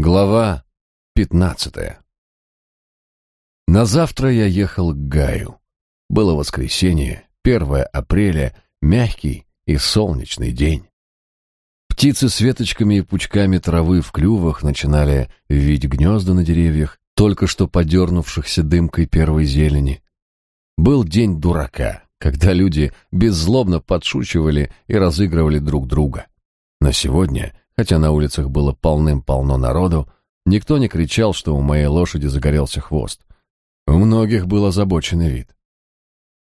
Глава пятнадцатая. На завтра я ехал к Гаю. Было воскресенье, 1 апреля, мягкий и солнечный день. Птицы с веточками и пучками травы в клювах начинали вить гнезда на деревьях, только что подернувшихся дымкой первой зелени. Был день дурака, когда люди беззлобно подшучивали и разыгрывали друг друга. Но сегодня Хотя на улицах было полным-полно народу, никто не кричал, что у моей лошади загорелся хвост. У многих был озабоченный вид.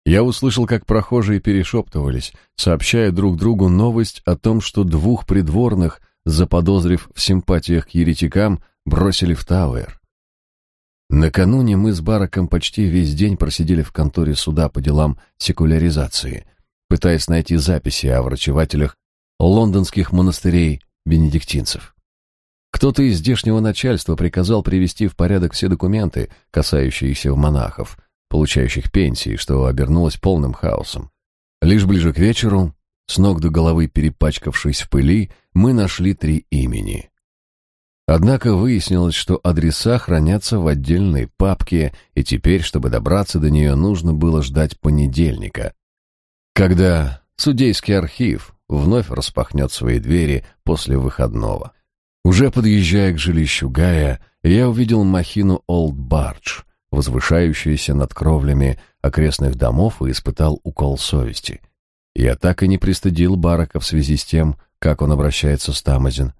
Я услышал, как прохожие перешептывались, сообщая друг другу новость о том, что двух придворных, заподозрив в симпатиях к еретикам, бросили в Тауэр. Накануне мы с Бараком почти весь день просидели в конторе суда по делам секуляризации, пытаясь найти записи о врачевателях лондонских монастырей бенедиктинцев. Кто-то из здешнего начальства приказал привести в порядок все документы, касающиеся монахов, получающих пенсии, что обернулось полным хаосом. Лишь ближе к вечеру, с ног до головы перепачкавшись в пыли, мы нашли три имени. Однако выяснилось, что адреса хранятся в отдельной папке, и теперь, чтобы добраться до нее, нужно было ждать понедельника, когда судейский архив вновь распахнет свои двери после выходного. Уже подъезжая к жилищу Гая, я увидел махину Олд Бардж, возвышающуюся над кровлями окрестных домов, и испытал укол совести. Я так и не пристыдил Барака в связи с тем, как он обращается с Тамазин.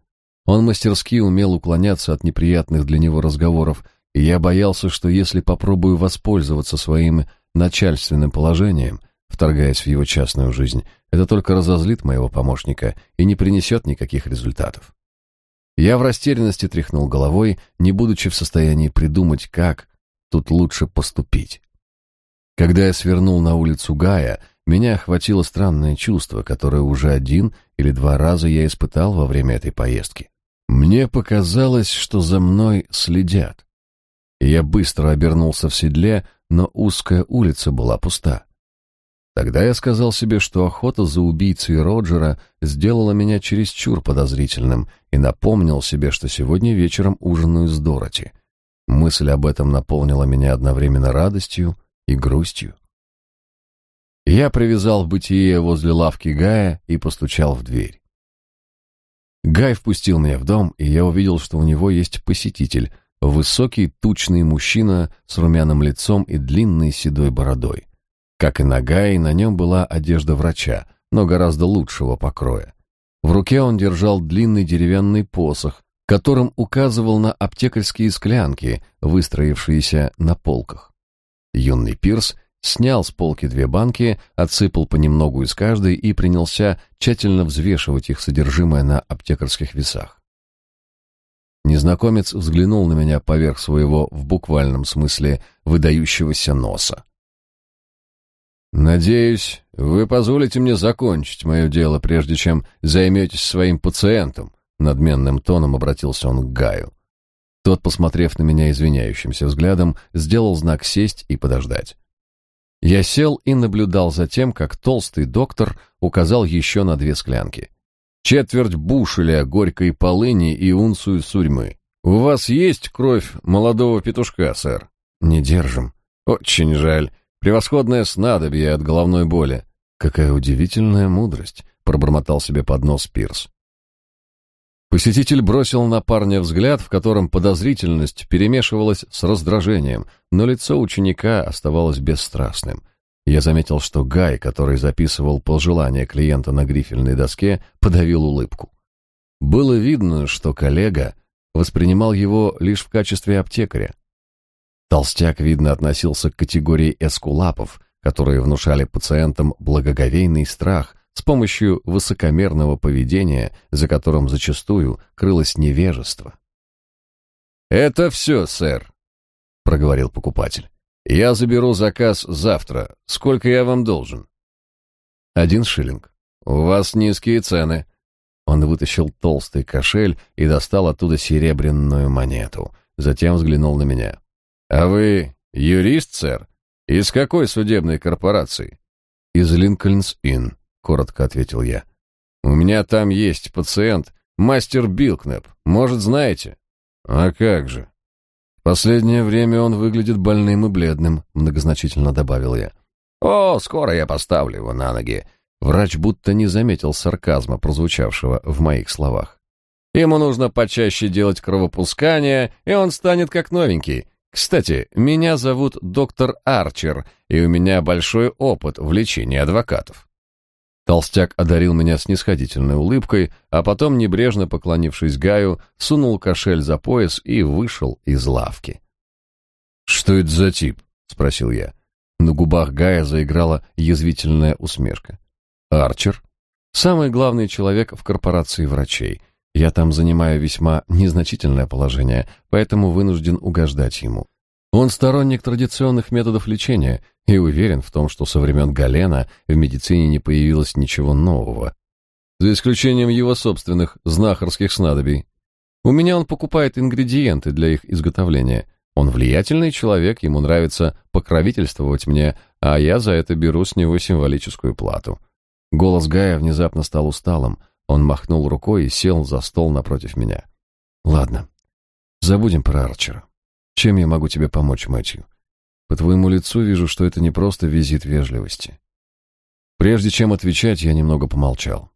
Он мастерски умел уклоняться от неприятных для него разговоров, и я боялся, что если попробую воспользоваться своим начальственным положением, вторгаясь в его частную жизнь, это только разозлит моего помощника и не принесет никаких результатов. Я в растерянности тряхнул головой, не будучи в состоянии придумать, как тут лучше поступить. Когда я свернул на улицу Гая, меня охватило странное чувство, которое уже один или два раза я испытал во время этой поездки. Мне показалось, что за мной следят. Я быстро обернулся в седле, но узкая улица была пуста. Тогда я сказал себе, что охота за убийцей Роджера сделала меня чересчур подозрительным и напомнил себе, что сегодня вечером ужинаю с Дороти. Мысль об этом наполнила меня одновременно радостью и грустью. Я привязал бытие возле лавки Гая и постучал в дверь. Гай впустил меня в дом, и я увидел, что у него есть посетитель, высокий, тучный мужчина с румяным лицом и длинной седой бородой. Как и на Гае, на нем была одежда врача, но гораздо лучшего покроя. В руке он держал длинный деревянный посох, которым указывал на аптекарские склянки, выстроившиеся на полках. Юный Пирс снял с полки две банки, отсыпал понемногу из каждой и принялся тщательно взвешивать их содержимое на аптекарских весах. Незнакомец взглянул на меня поверх своего, в буквальном смысле, выдающегося носа. «Надеюсь, вы позволите мне закончить мое дело, прежде чем займетесь своим пациентом», надменным тоном обратился он к Гаю. Тот, посмотрев на меня извиняющимся взглядом, сделал знак сесть и подождать. Я сел и наблюдал за тем, как толстый доктор указал еще на две склянки. Четверть бушеля горькой полыни и унцию сурьмы. «У вас есть кровь молодого петушка, сэр?» «Не держим». «Очень жаль. Превосходное снадобье от головной боли. Какая удивительная мудрость, пробормотал себе под нос Пирс. Посетитель бросил на парня взгляд, в котором подозрительность перемешивалась с раздражением, но лицо ученика оставалось бесстрастным. Я заметил, что Гай, который записывал пожелания клиента на грифельной доске, подавил улыбку. Было видно, что коллега воспринимал его лишь в качестве аптекаря. Толстяк, видно, относился к категории эскулапов, которые внушали пациентам благоговейный страх с помощью высокомерного поведения, за которым зачастую крылось невежество. «Это все, сэр», — проговорил покупатель. «Я заберу заказ завтра. Сколько я вам должен?» «Один шиллинг. У вас низкие цены». Он вытащил толстый кошель и достал оттуда серебряную монету. Затем взглянул на меня. «А вы юрист, сэр? Из какой судебной корпорации?» «Из Линкольнс-Инн», — коротко ответил я. «У меня там есть пациент, мастер Билкнеп. Может, знаете?» А как же? В последнее время он выглядит больным и бледным, многозначительно добавил я. О, скоро я поставлю его на ноги. Врач будто не заметил сарказма, прозвучавшего в моих словах. Ему нужно почаще делать кровопускание, и он станет как новенький. Кстати, меня зовут доктор Арчер, и у меня большой опыт в лечении адвокатов. Толстяк одарил меня снисходительной улыбкой, а потом, небрежно поклонившись Гаю, сунул кошель за пояс и вышел из лавки. «Что это за тип?» — спросил я. На губах Гая заиграла язвительная усмешка. «Арчер. Самый главный человек в корпорации врачей. Я там занимаю весьма незначительное положение, поэтому вынужден угождать ему. Он сторонник традиционных методов лечения и уверен в том, что со времен Галена в медицине не появилось ничего нового, за исключением его собственных знахарских снадобий. У меня он покупает ингредиенты для их изготовления. Он влиятельный человек, ему нравится покровительствовать мне, а я за это беру с него символическую плату. Голос Гая внезапно стал усталым. Он махнул рукой и сел за стол напротив меня. Ладно, забудем про Арчера. Чем я могу тебе помочь, Мэтью? По твоему лицу вижу, что это не просто визит вежливости. Прежде чем отвечать, я немного помолчал.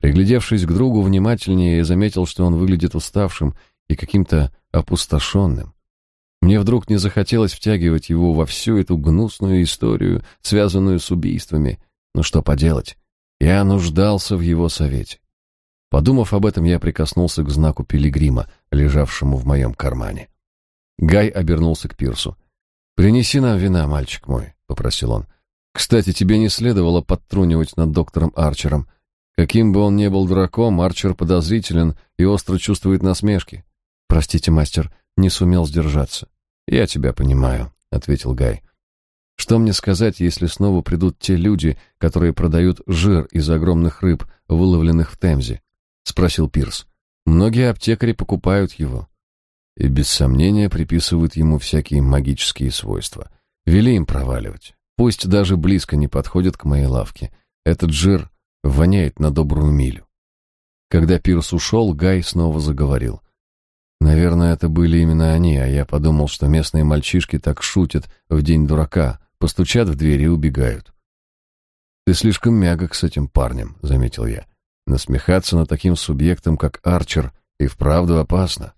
Приглядевшись к другу внимательнее, я заметил, что он выглядит уставшим и каким-то опустошенным. Мне вдруг не захотелось втягивать его во всю эту гнусную историю, связанную с убийствами. Но что поделать? Я нуждался в его совете. Подумав об этом, я прикоснулся к знаку пилигрима, лежавшему в моем кармане. Гай обернулся к Пирсу. «Принеси нам вина, мальчик мой», — попросил он. «Кстати, тебе не следовало подтрунивать над доктором Арчером. Каким бы он ни был дураком, Арчер подозрителен и остро чувствует насмешки. Простите, мастер, не сумел сдержаться». «Я тебя понимаю», — ответил Гай. «Что мне сказать, если снова придут те люди, которые продают жир из огромных рыб, выловленных в Темзе?» — спросил Пирс. «Многие аптекари покупают его и без сомнения приписывают ему всякие магические свойства. Вели им проваливать. Пусть даже близко не подходят к моей лавке. Этот жир воняет на добрую милю. Когда Пирс ушел, Гай снова заговорил. Наверное, это были именно они, а я подумал, что местные мальчишки так шутят в день дурака, постучат в дверь и убегают. «Ты слишком мягок с этим парнем», — заметил я. «Насмехаться над таким субъектом, как Арчер, и вправду опасно.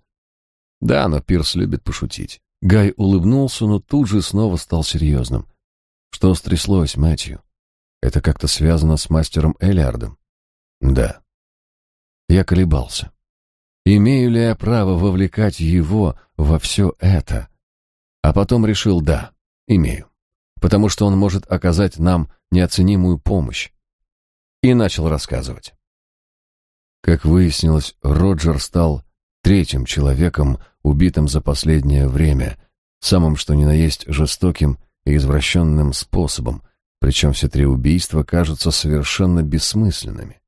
Да, но Пирс любит пошутить. Гай улыбнулся, но тут же снова стал серьезным. Что стряслось, Мэтью? Это как-то связано с мастером Элиардом? Да. Я колебался. Имею ли я право вовлекать его во все это? А потом решил, да, имею. Потому что он может оказать нам неоценимую помощь. И начал рассказывать. Как выяснилось, Роджер стал третьим человеком, убитым за последнее время, самым что ни на есть жестоким и извращенным способом, причем все три убийства кажутся совершенно бессмысленными.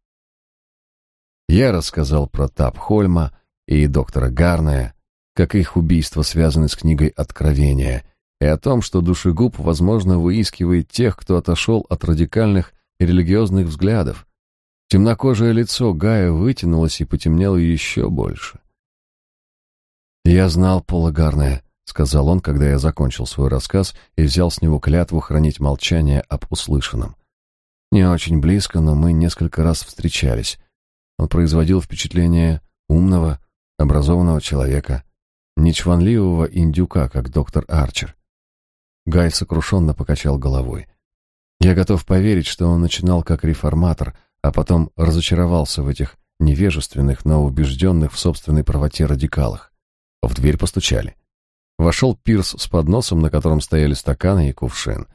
Я рассказал про Тапхольма и доктора Гарная, как их убийства связаны с книгой Откровения, и о том, что душегуб, возможно, выискивает тех, кто отошел от радикальных и религиозных взглядов. Темнокожее лицо Гая вытянулось и потемнело еще больше. «Я знал Пола Гарная», — сказал он, когда я закончил свой рассказ и взял с него клятву хранить молчание об услышанном. Не очень близко, но мы несколько раз встречались. Он производил впечатление умного, образованного человека, не чванливого индюка, как доктор Арчер. Гай сокрушенно покачал головой. Я готов поверить, что он начинал как реформатор, а потом разочаровался в этих невежественных, но убежденных в собственной правоте радикалах. В дверь постучали. Вошел Пирс с подносом, на котором стояли стаканы и кувшин.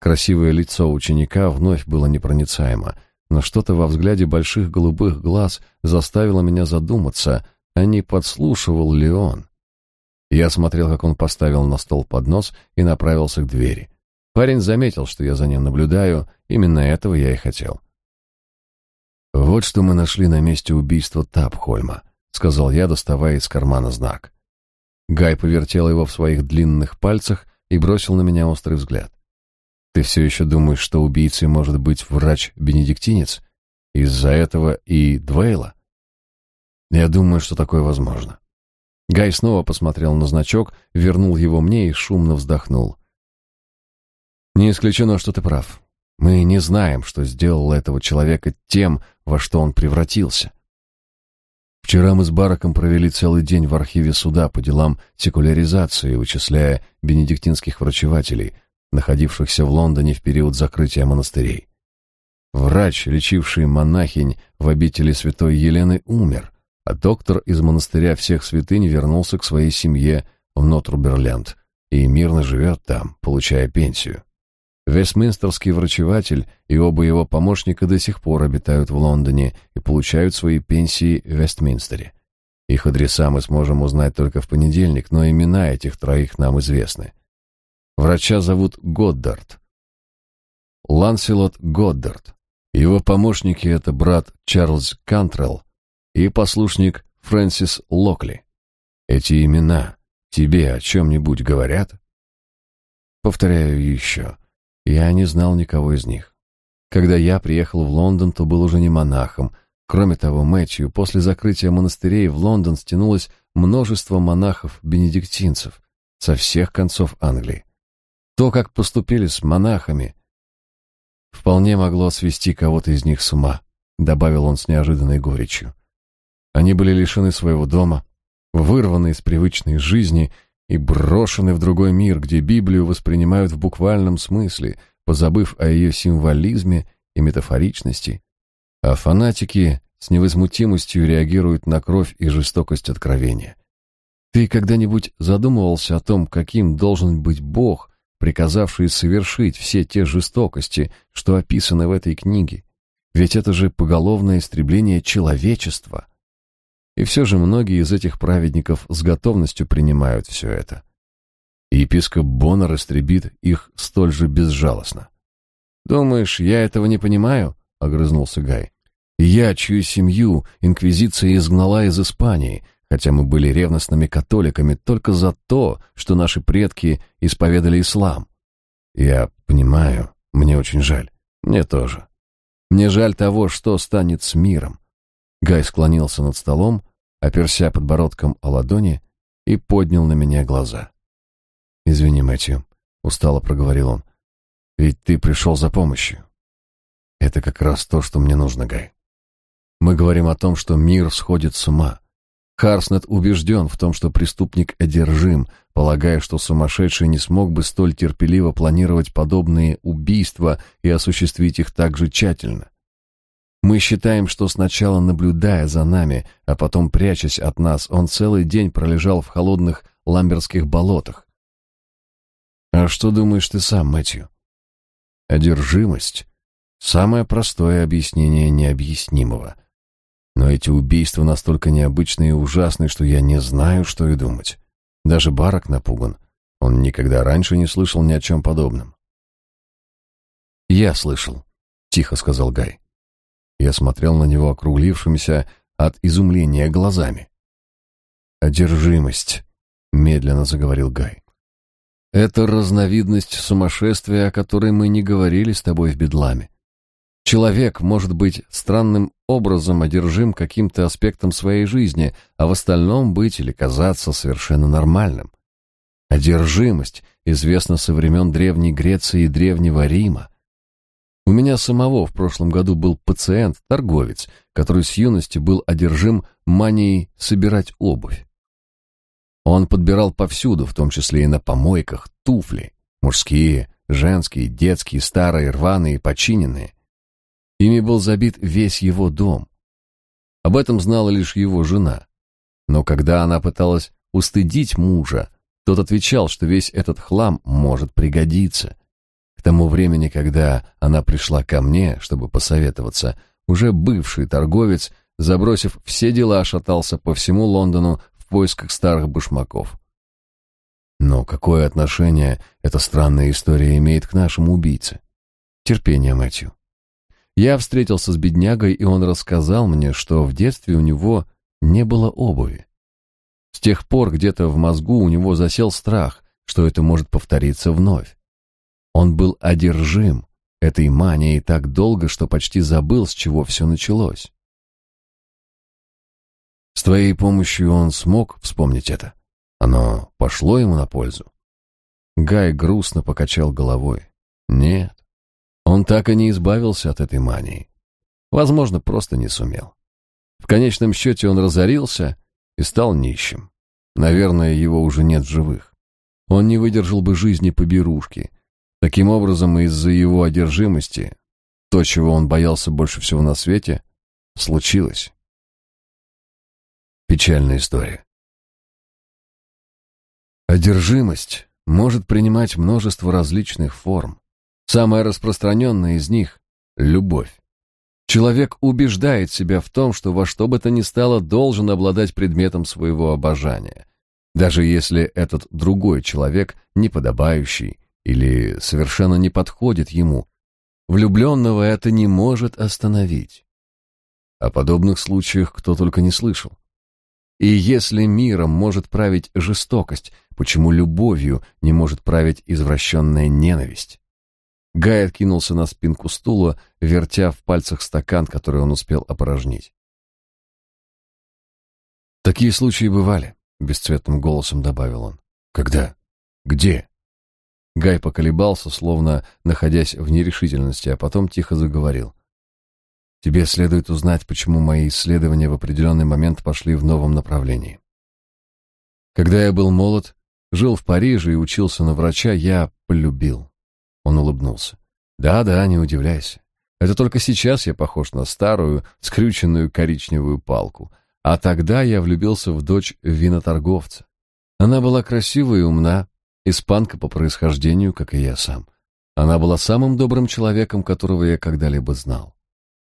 Красивое лицо ученика вновь было непроницаемо, но что-то во взгляде больших голубых глаз заставило меня задуматься, а не подслушивал ли он. Я смотрел, как он поставил на стол поднос и направился к двери. Парень заметил, что я за ним наблюдаю, именно этого я и хотел. «Вот что мы нашли на месте убийства Тапхольма», — сказал я, доставая из кармана знак. Гай повертел его в своих длинных пальцах и бросил на меня острый взгляд. «Ты все еще думаешь, что убийцей может быть врач-бенедиктинец? Из-за этого и Двейла?» «Я думаю, что такое возможно. Гай снова посмотрел на значок, вернул его мне и шумно вздохнул. Не исключено, что ты прав. Мы не знаем, что сделало этого человека тем, во что он превратился. Вчера мы с Бараком провели целый день в архиве суда по делам секуляризации, вычисляя бенедиктинских врачевателей, находившихся в Лондоне в период закрытия монастырей. Врач, лечивший монахинь в обители святой Елены, умер, а доктор из монастыря всех святынь вернулся к своей семье в Нотруберленд и мирно живет там, получая пенсию. Вестминстерский врачеватель и оба его помощника до сих пор обитают в Лондоне и получают свои пенсии в Вестминстере. Их адреса мы сможем узнать только в понедельник, но имена этих троих нам известны. Врача зовут Годдард. Ланселот Годдард. Его помощники — это брат Чарльз Кантрелл и послушник Фрэнсис Локли. Эти имена тебе о чем-нибудь говорят? Повторяю еще. Я не знал никого из них. Когда я приехал в Лондон, то был уже не монахом. Кроме того, Мэтью, после закрытия монастырей в Лондон стянулось множество монахов-бенедиктинцев со всех концов Англии. То, как поступили с монахами, вполне могло свести кого-то из них с ума, добавил он с неожиданной горечью. Они были лишены своего дома, вырваны из привычной жизни и брошены в другой мир, где Библию воспринимают в буквальном смысле, позабыв о ее символизме и метафоричности, а фанатики с невозмутимостью реагируют на кровь и жестокость откровения. Ты когда-нибудь задумывался о том, каким должен быть Бог, приказавший совершить все те жестокости, что описаны в этой книге? Ведь это же поголовное истребление человечества. И все же многие из этих праведников с готовностью принимают все это. И епископ Боннер истребит их столь же безжалостно. «Думаешь, я этого не понимаю?» — огрызнулся Гай. «Я, чью семью инквизиция изгнала из Испании, хотя мы были ревностными католиками только за то, что наши предки исповедали ислам. Я понимаю, мне очень жаль. Мне тоже. Мне жаль того, что станет с миром. Гай склонился над столом, оперся подбородком о ладони и поднял на меня глаза. «Извини, Мэтью», — устало проговорил он, — «ведь ты пришел за помощью». «Это как раз то, что мне нужно, Гай. Мы говорим о том, что мир сходит с ума. Харснет убежден в том, что преступник одержим, полагая, что сумасшедший не смог бы столь терпеливо планировать подобные убийства и осуществить их так же тщательно. Мы считаем, что сначала наблюдая за нами, а потом прячась от нас, он целый день пролежал в холодных ламберских болотах. А что думаешь ты сам, Мэтью? Одержимость — самое простое объяснение необъяснимого. Но эти убийства настолько необычные и ужасные, что я не знаю, что и думать. Даже Барак напуган. Он никогда раньше не слышал ни о чем подобном. «Я слышал», — тихо сказал Гай. Я смотрел на него округлившимися от изумления глазами. «Одержимость», — медленно заговорил Гай. «Это разновидность сумасшествия, о которой мы не говорили с тобой в Бедламе. Человек может быть странным образом одержим каким-то аспектом своей жизни, а в остальном быть или казаться совершенно нормальным. Одержимость известна со времен Древней Греции и Древнего Рима. У меня самого в прошлом году был пациент, торговец, который с юности был одержим манией собирать обувь. Он подбирал повсюду, в том числе и на помойках, туфли, мужские, женские, детские, старые, рваные, починенные. Ими был забит весь его дом. Об этом знала лишь его жена. Но когда она пыталась устыдить мужа, тот отвечал, что весь этот хлам может пригодиться. К тому времени, когда она пришла ко мне, чтобы посоветоваться, уже бывший торговец, забросив все дела, шатался по всему Лондону в поисках старых башмаков. Но какое отношение эта странная история имеет к нашему убийце? Терпение, Мэтью. Я встретился с беднягой, и он рассказал мне, что в детстве у него не было обуви. С тех пор где-то в мозгу у него засел страх, что это может повториться вновь. Он был одержим этой манией так долго, что почти забыл, с чего все началось. С твоей помощью он смог вспомнить это. Оно пошло ему на пользу. Гай грустно покачал головой. Нет, он так и не избавился от этой мании. Возможно, просто не сумел. В конечном счете он разорился и стал нищим. Наверное, его уже нет в живых. Он не выдержал бы жизни поберушки. Таким образом, из-за его одержимости, то, чего он боялся больше всего на свете, случилось. Печальная история. Одержимость может принимать множество различных форм. Самая распространенная из них — любовь. Человек убеждает себя в том, что во что бы то ни стало должен обладать предметом своего обожания, даже если этот другой человек неподобающий или совершенно не подходит ему. Влюбленного это не может остановить. О подобных случаях кто только не слышал. И если миром может править жестокость, почему любовью не может править извращенная ненависть? Гай откинулся на спинку стула, вертя в пальцах стакан, который он успел опорожнить. Такие случаи бывали, бесцветным голосом добавил он. Когда? Где? Гай поколебался, словно находясь в нерешительности, а потом тихо заговорил. Тебе следует узнать, почему мои исследования в определенный момент пошли в новом направлении. Когда я был молод, жил в Париже и учился на врача, я полюбил. Он улыбнулся. Да-да, не удивляйся. Это только сейчас я похож на старую, скрюченную коричневую палку. А тогда я влюбился в дочь виноторговца. Она была красивая и умна, испанка по происхождению, как и я сам. Она была самым добрым человеком, которого я когда-либо знал.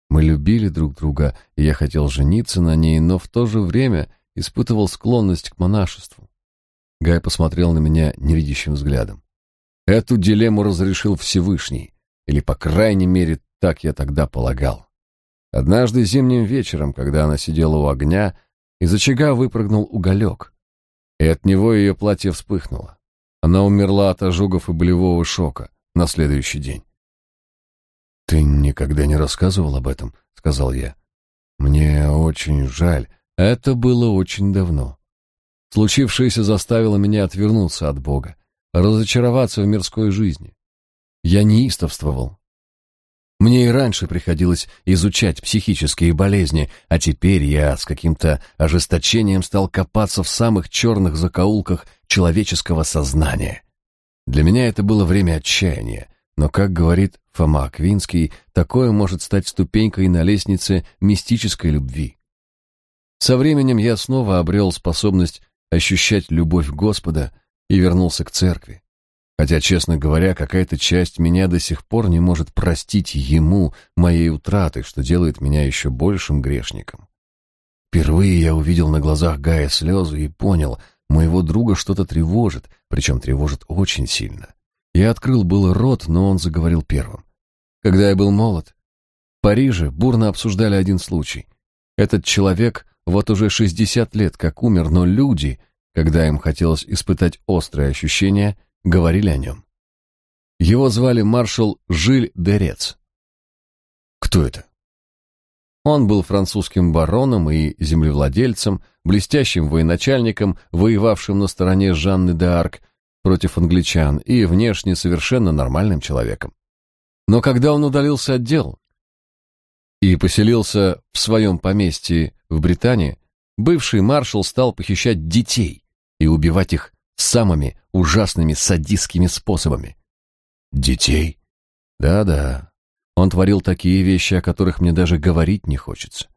Мы любили друг друга, и я хотел жениться на ней, но в то же время испытывал склонность к монашеству. Гай посмотрел на меня невидящим взглядом. Эту дилемму разрешил Всевышний, или, по крайней мере, так я тогда полагал. Однажды зимним вечером, когда она сидела у огня, из очага выпрыгнул уголек, и от него ее платье вспыхнуло. Она умерла от ожогов и болевого шока на следующий день. «Ты никогда не рассказывал об этом?» — сказал я. «Мне очень жаль. Это было очень давно. Случившееся заставило меня отвернуться от Бога разочароваться в мирской жизни. Я неистовствовал. Мне и раньше приходилось изучать психические болезни, а теперь я с каким-то ожесточением стал копаться в самых черных закоулках человеческого сознания. Для меня это было время отчаяния, но, как говорит Фома Аквинский, такое может стать ступенькой на лестнице мистической любви. Со временем я снова обрел способность ощущать любовь Господа и вернулся к церкви. Хотя, честно говоря, какая-то часть меня до сих пор не может простить ему моей утраты, что делает меня еще большим грешником. Впервые я увидел на глазах Гая слезы и понял, моего друга что-то тревожит, причем тревожит очень сильно. Я открыл был рот, но он заговорил первым. Когда я был молод, в Париже бурно обсуждали один случай. Этот человек вот уже 60 лет как умер, но люди — когда им хотелось испытать острые ощущения, говорили о нем. Его звали маршал Жиль Дерец. Кто это? Он был французским бароном и землевладельцем, блестящим военачальником, воевавшим на стороне Жанны д'Арк против англичан и внешне совершенно нормальным человеком. Но когда он удалился от дел и поселился в своем поместье в Британии, бывший маршал стал похищать детей и убивать их самыми ужасными садистскими способами. Детей? Да-да. Он творил такие вещи, о которых мне даже говорить не хочется.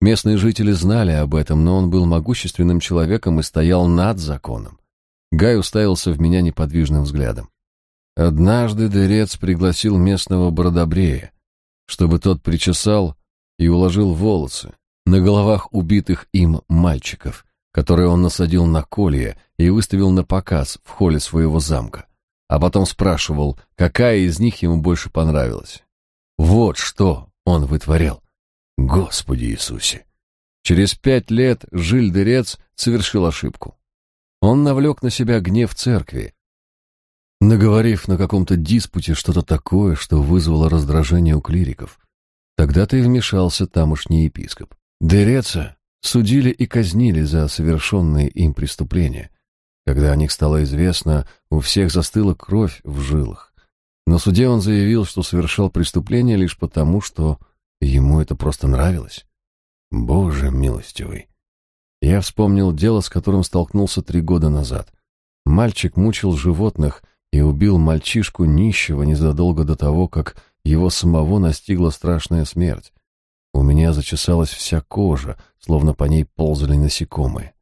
Местные жители знали об этом, но он был могущественным человеком и стоял над законом. Гай уставился в меня неподвижным взглядом. Однажды Дерец пригласил местного бородобрея, чтобы тот причесал и уложил волосы, на головах убитых им мальчиков, которые он насадил на колья и выставил на показ в холле своего замка, а потом спрашивал, какая из них ему больше понравилась. Вот что он вытворял. Господи Иисусе! Через пять лет Жиль-Дерец совершил ошибку. Он навлек на себя гнев церкви, наговорив на каком-то диспуте что-то такое, что вызвало раздражение у клириков. Тогда-то и вмешался тамошний епископ. Дереца судили и казнили за совершенные им преступления. Когда о них стало известно, у всех застыла кровь в жилах. На суде он заявил, что совершал преступление лишь потому, что ему это просто нравилось. Боже милостивый! Я вспомнил дело, с которым столкнулся три года назад. Мальчик мучил животных и убил мальчишку нищего незадолго до того, как его самого настигла страшная смерть. У меня зачесалась вся кожа, словно по ней ползали насекомые.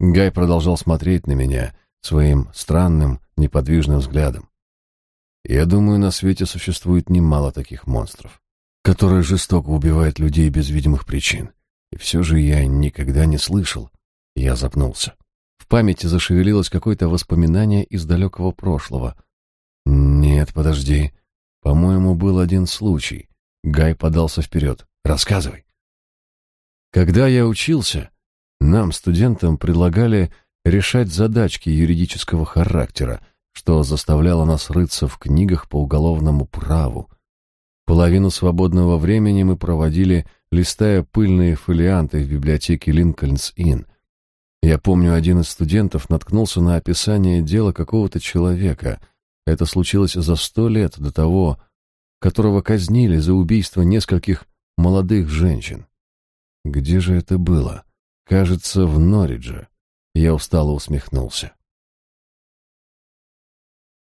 Гай продолжал смотреть на меня своим странным, неподвижным взглядом. Я думаю, на свете существует немало таких монстров, которые жестоко убивают людей без видимых причин. И все же я никогда не слышал. Я запнулся. В памяти зашевелилось какое-то воспоминание из далекого прошлого. Нет, подожди. По-моему, был один случай. Гай подался вперед. Рассказывай. Когда я учился, нам, студентам, предлагали решать задачки юридического характера, что заставляло нас рыться в книгах по уголовному праву. Половину свободного времени мы проводили, листая пыльные фолианты в библиотеке Линкольнс-Инн, я помню, один из студентов наткнулся на описание дела какого-то человека. Это случилось за сто лет до того, которого казнили за убийство нескольких молодых женщин. Где же это было? Кажется, в Норридже. Я устало усмехнулся.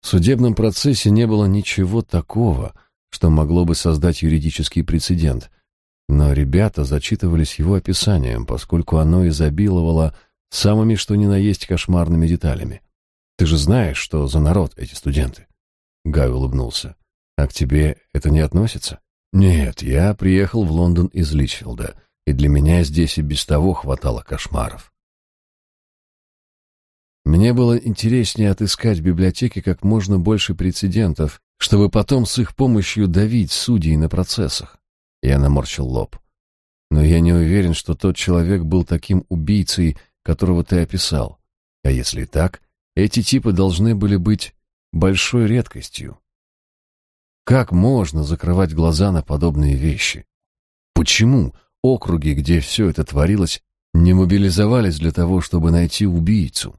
В судебном процессе не было ничего такого, что могло бы создать юридический прецедент, но ребята зачитывались его описанием, поскольку оно изобиловало самыми что ни на есть кошмарными деталями. Ты же знаешь, что за народ эти студенты. Гай улыбнулся. А к тебе это не относится? Нет, я приехал в Лондон из Личфилда, и для меня здесь и без того хватало кошмаров. Мне было интереснее отыскать в библиотеке как можно больше прецедентов, чтобы потом с их помощью давить судей на процессах. Я наморщил лоб. Но я не уверен, что тот человек был таким убийцей, которого ты описал. А если так, эти типы должны были быть большой редкостью. Как можно закрывать глаза на подобные вещи? Почему округи, где все это творилось, не мобилизовались для того, чтобы найти убийцу?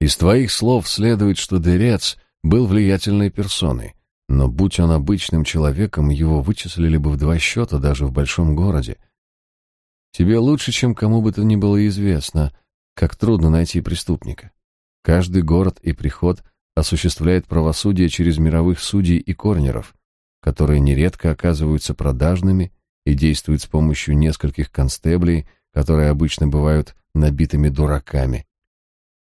Из твоих слов следует, что Дерец был влиятельной персоной, но будь он обычным человеком, его вычислили бы в два счета даже в большом городе — Тебе лучше, чем кому бы то ни было известно, как трудно найти преступника. Каждый город и приход осуществляет правосудие через мировых судей и корнеров, которые нередко оказываются продажными и действуют с помощью нескольких констеблей, которые обычно бывают набитыми дураками,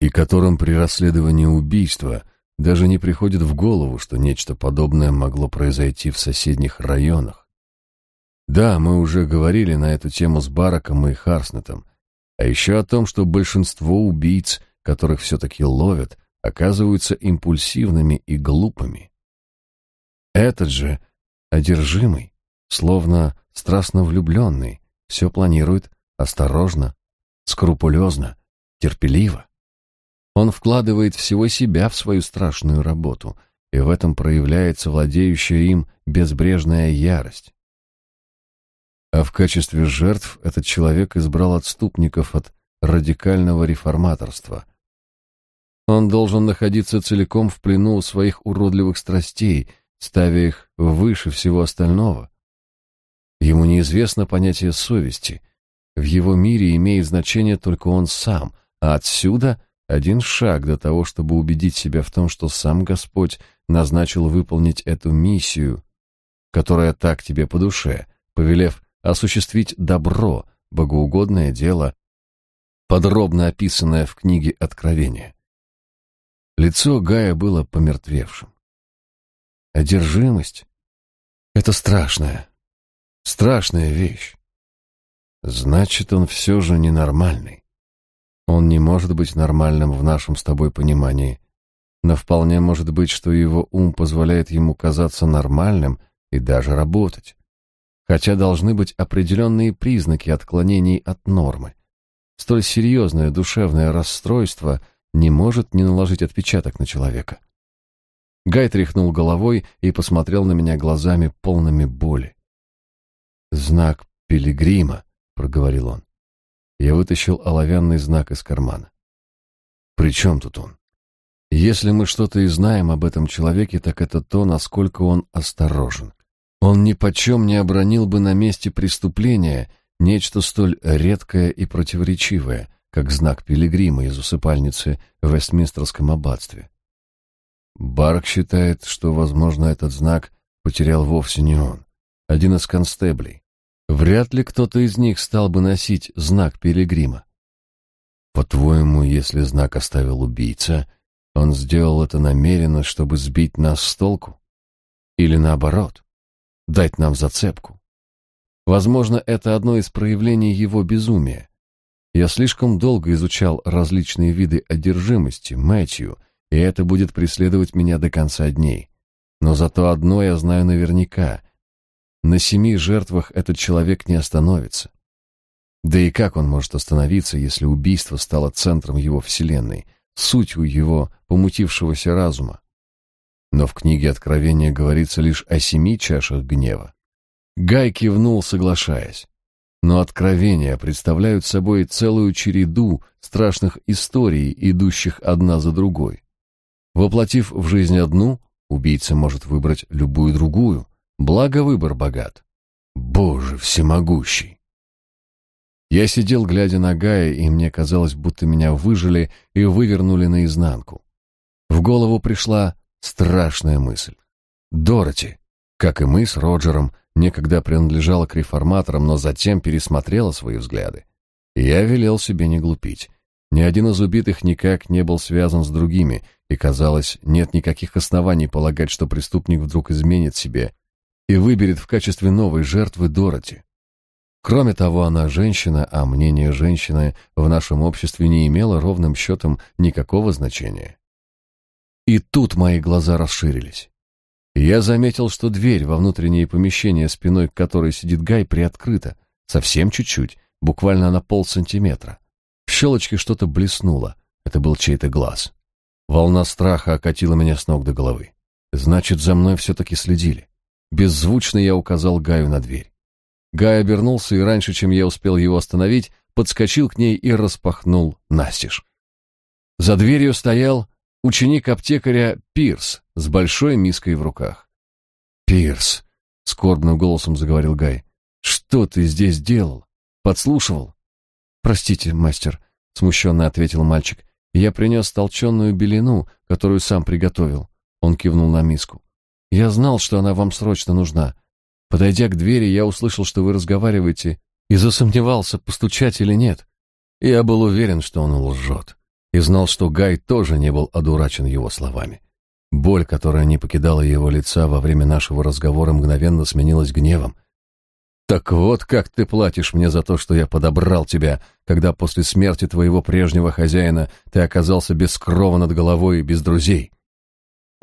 и которым при расследовании убийства даже не приходит в голову, что нечто подобное могло произойти в соседних районах. Да, мы уже говорили на эту тему с Бараком и Харснетом, а еще о том, что большинство убийц, которых все-таки ловят, оказываются импульсивными и глупыми. Этот же, одержимый, словно страстно влюбленный, все планирует осторожно, скрупулезно, терпеливо. Он вкладывает всего себя в свою страшную работу, и в этом проявляется владеющая им безбрежная ярость. А в качестве жертв этот человек избрал отступников от радикального реформаторства. Он должен находиться целиком в плену своих уродливых страстей, ставя их выше всего остального. Ему неизвестно понятие совести. В его мире имеет значение только он сам, а отсюда один шаг до того, чтобы убедить себя в том, что сам Господь назначил выполнить эту миссию, которая так тебе по душе, повелев осуществить добро, богоугодное дело, подробно описанное в книге Откровения. Лицо Гая было помертвевшим. Одержимость — это страшная, страшная вещь. Значит, он все же ненормальный. Он не может быть нормальным в нашем с тобой понимании, но вполне может быть, что его ум позволяет ему казаться нормальным и даже работать хотя должны быть определенные признаки отклонений от нормы. Столь серьезное душевное расстройство не может не наложить отпечаток на человека. Гай тряхнул головой и посмотрел на меня глазами полными боли. «Знак пилигрима», — проговорил он. Я вытащил оловянный знак из кармана. При чем тут он? Если мы что-то и знаем об этом человеке, так это то, насколько он осторожен. Он ни почем не обронил бы на месте преступления нечто столь редкое и противоречивое, как знак пилигрима из усыпальницы в Вестминстерском аббатстве. Барк считает, что, возможно, этот знак потерял вовсе не он, один из констеблей. Вряд ли кто-то из них стал бы носить знак пилигрима. По-твоему, если знак оставил убийца, он сделал это намеренно, чтобы сбить нас с толку? Или наоборот, дать нам зацепку? Возможно, это одно из проявлений его безумия. Я слишком долго изучал различные виды одержимости, Мэтью, и это будет преследовать меня до конца дней. Но зато одно я знаю наверняка. На семи жертвах этот человек не остановится. Да и как он может остановиться, если убийство стало центром его вселенной, сутью его помутившегося разума? Но в книге Откровения говорится лишь о семи чашах гнева. Гай кивнул, соглашаясь. Но откровения представляют собой целую череду страшных историй, идущих одна за другой. Воплотив в жизнь одну, убийца может выбрать любую другую, благо выбор богат. Боже всемогущий! Я сидел, глядя на Гая, и мне казалось, будто меня выжили и вывернули наизнанку. В голову пришла страшная мысль. Дороти, как и мы с Роджером, некогда принадлежала к реформаторам, но затем пересмотрела свои взгляды. Я велел себе не глупить. Ни один из убитых никак не был связан с другими, и, казалось, нет никаких оснований полагать, что преступник вдруг изменит себе и выберет в качестве новой жертвы Дороти. Кроме того, она женщина, а мнение женщины в нашем обществе не имело ровным счетом никакого значения. И тут мои глаза расширились. Я заметил, что дверь во внутреннее помещение, спиной к которой сидит Гай, приоткрыта, совсем чуть-чуть, буквально на полсантиметра. В щелочке что-то блеснуло, это был чей-то глаз. Волна страха окатила меня с ног до головы. Значит, за мной все-таки следили. Беззвучно я указал Гаю на дверь. Гай обернулся и раньше, чем я успел его остановить, подскочил к ней и распахнул настежь. За дверью стоял ученик аптекаря Пирс с большой миской в руках. «Пирс», — скорбным голосом заговорил Гай, — «что ты здесь делал? Подслушивал?» «Простите, мастер», — смущенно ответил мальчик, — «я принес толченую белину, которую сам приготовил». Он кивнул на миску. «Я знал, что она вам срочно нужна. Подойдя к двери, я услышал, что вы разговариваете, и засомневался, постучать или нет. Я был уверен, что он лжет, и знал, что Гай тоже не был одурачен его словами. Боль, которая не покидала его лица во время нашего разговора, мгновенно сменилась гневом. «Так вот как ты платишь мне за то, что я подобрал тебя, когда после смерти твоего прежнего хозяина ты оказался без крова над головой и без друзей».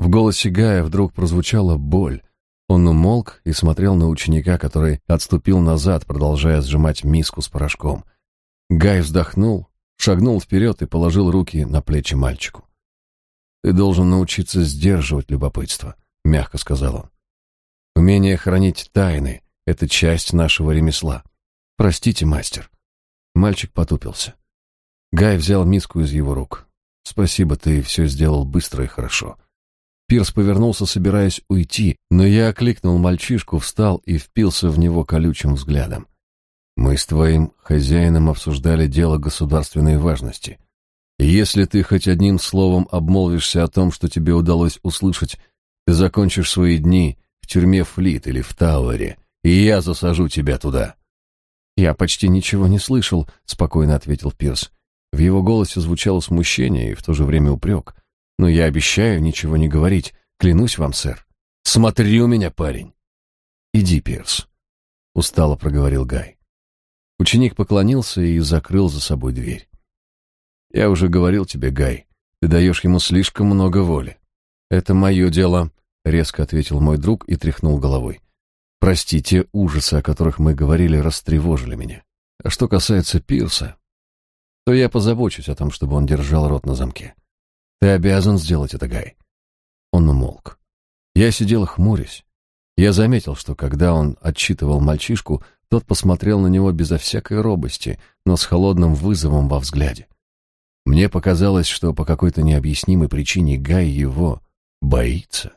В голосе Гая вдруг прозвучала боль, он умолк и смотрел на ученика, который отступил назад, продолжая сжимать миску с порошком. Гай вздохнул, шагнул вперед и положил руки на плечи мальчику. «Ты должен научиться сдерживать любопытство», — мягко сказал он. «Умение хранить тайны — это часть нашего ремесла. Простите, мастер». Мальчик потупился. Гай взял миску из его рук. «Спасибо, ты все сделал быстро и хорошо. Пирс повернулся, собираясь уйти, но я окликнул мальчишку, встал и впился в него колючим взглядом. Мы с твоим хозяином обсуждали дело государственной важности. Если ты хоть одним словом обмолвишься о том, что тебе удалось услышать, ты закончишь свои дни в тюрьме Флит или в Тауэре, и я засажу тебя туда. Я почти ничего не слышал, спокойно ответил Пирс. В его голосе звучало смущение и в то же время упрек. Но я обещаю ничего не говорить. Клянусь вам, сэр. Смотри у меня, парень. Иди, Пирс. Устало проговорил Гай. Ученик поклонился и закрыл за собой дверь. Я уже говорил тебе, Гай, ты даешь ему слишком много воли. Это мое дело, резко ответил мой друг и тряхнул головой. Прости, те ужасы, о которых мы говорили, растревожили меня. А что касается Пирса, то я позабочусь о том, чтобы он держал рот на замке. Ты обязан сделать это, Гай. Он умолк. Я сидел хмурясь. Я заметил, что когда он отчитывал мальчишку, Тот посмотрел на него безо всякой робости, но с холодным вызовом во взгляде. Мне показалось, что по какой-то необъяснимой причине Гай его боится.